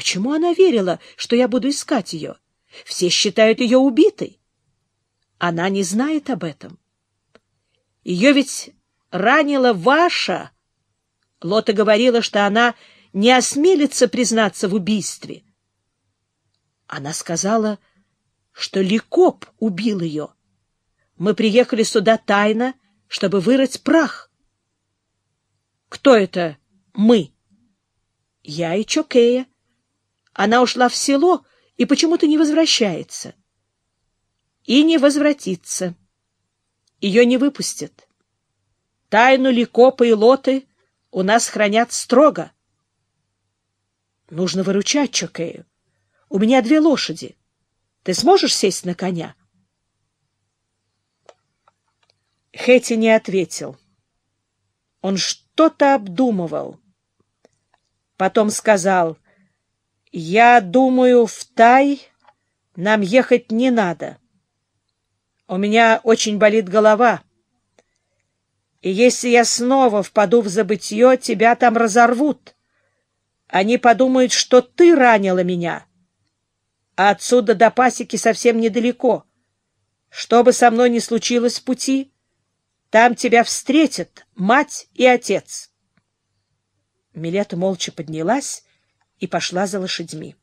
Почему она верила, что я буду искать ее? Все считают ее убитой. Она не знает об этом. Ее ведь ранила ваша. Лота говорила, что она не осмелится признаться в убийстве. Она сказала, что Ликоп убил ее. Мы приехали сюда тайно, чтобы вырыть прах. Кто это «мы»? Я и Чокея. Она ушла в село и почему-то не возвращается. И не возвратится. Ее не выпустят. Тайну Ликопа и Лоты у нас хранят строго. Нужно выручать Чокею. У меня две лошади. Ты сможешь сесть на коня? Хэти не ответил. Он что-то обдумывал. Потом сказал, «Я думаю, в Тай нам ехать не надо. У меня очень болит голова, и если я снова впаду в забытье, тебя там разорвут. Они подумают, что ты ранила меня, а отсюда до пасеки совсем недалеко. Что бы со мной ни случилось в пути, там тебя встретят мать и отец. Милета молча поднялась и пошла за лошадьми.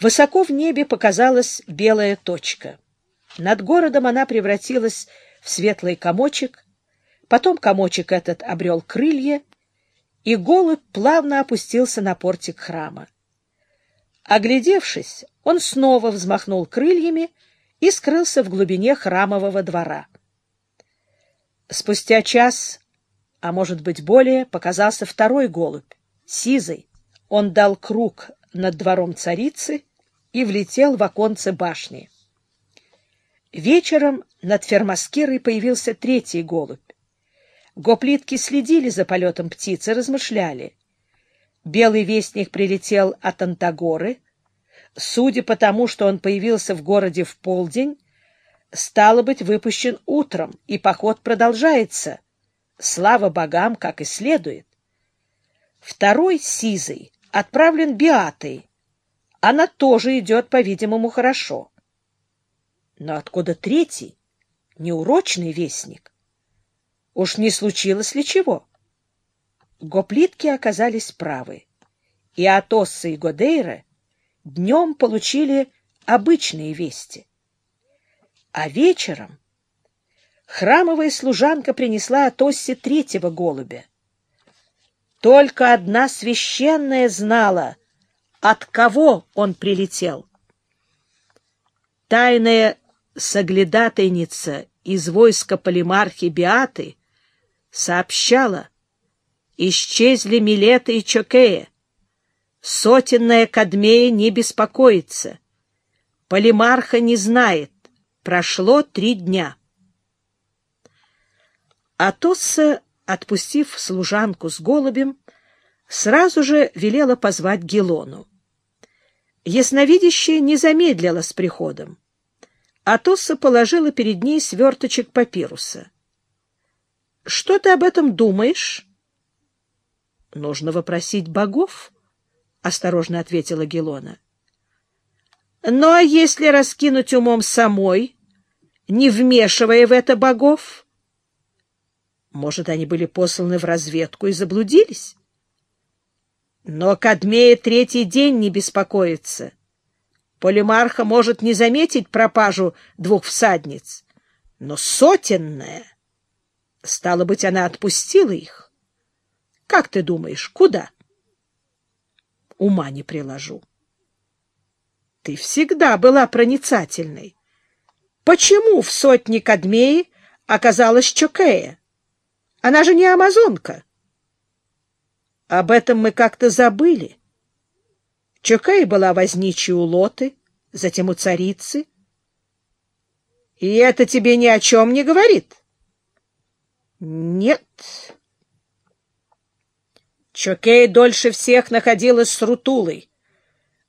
Высоко в небе показалась белая точка. Над городом она превратилась в светлый комочек, потом комочек этот обрел крылья, и голубь плавно опустился на портик храма. Оглядевшись, он снова взмахнул крыльями и скрылся в глубине храмового двора. Спустя час, а может быть более, показался второй голубь, сизый. Он дал круг над двором царицы и влетел в оконце башни. Вечером над Фермаскирой появился третий голубь. Гоплитки следили за полетом птицы, размышляли. Белый вестник прилетел от Антагоры — судя по тому, что он появился в городе в полдень, стало быть выпущен утром, и поход продолжается. Слава богам, как и следует. Второй, Сизый, отправлен Биатой. Она тоже идет, по-видимому, хорошо. Но откуда третий, неурочный вестник? Уж не случилось ли чего? Гоплитки оказались правы, и Атосса и Годейра — днем получили обычные вести. А вечером храмовая служанка принесла от Осси третьего голубя. Только одна священная знала, от кого он прилетел. Тайная соглядатайница из войска полимархи Биаты сообщала, исчезли Милета и Чокея, Сотенная Кадмея не беспокоится. Полимарха не знает. Прошло три дня. Атосса, отпустив служанку с голубем, сразу же велела позвать Гелону. Ясновидящая не замедлила с приходом. Атосса положила перед ней сверточек папируса. — Что ты об этом думаешь? — Нужно вопросить богов, — осторожно ответила Гелона. — Ну, а если раскинуть умом самой, не вмешивая в это богов? Может, они были посланы в разведку и заблудились? Но Кадмея третий день не беспокоится. Полимарха может не заметить пропажу двух всадниц, но сотенная... Стало быть, она отпустила их. Как ты думаешь, куда? — ума не приложу. Ты всегда была проницательной. Почему в сотне Кадмеи оказалась Чокея? Она же не амазонка. Об этом мы как-то забыли. Чокея была возничей у Лоты, затем у царицы. И это тебе ни о чем не говорит? Нет, Чокей дольше всех находилась с Рутулой.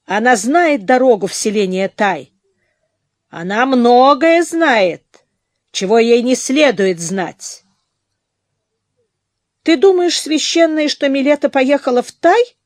Она знает дорогу в селение Тай. Она многое знает, чего ей не следует знать. Ты думаешь, священная, что Милета поехала в Тай?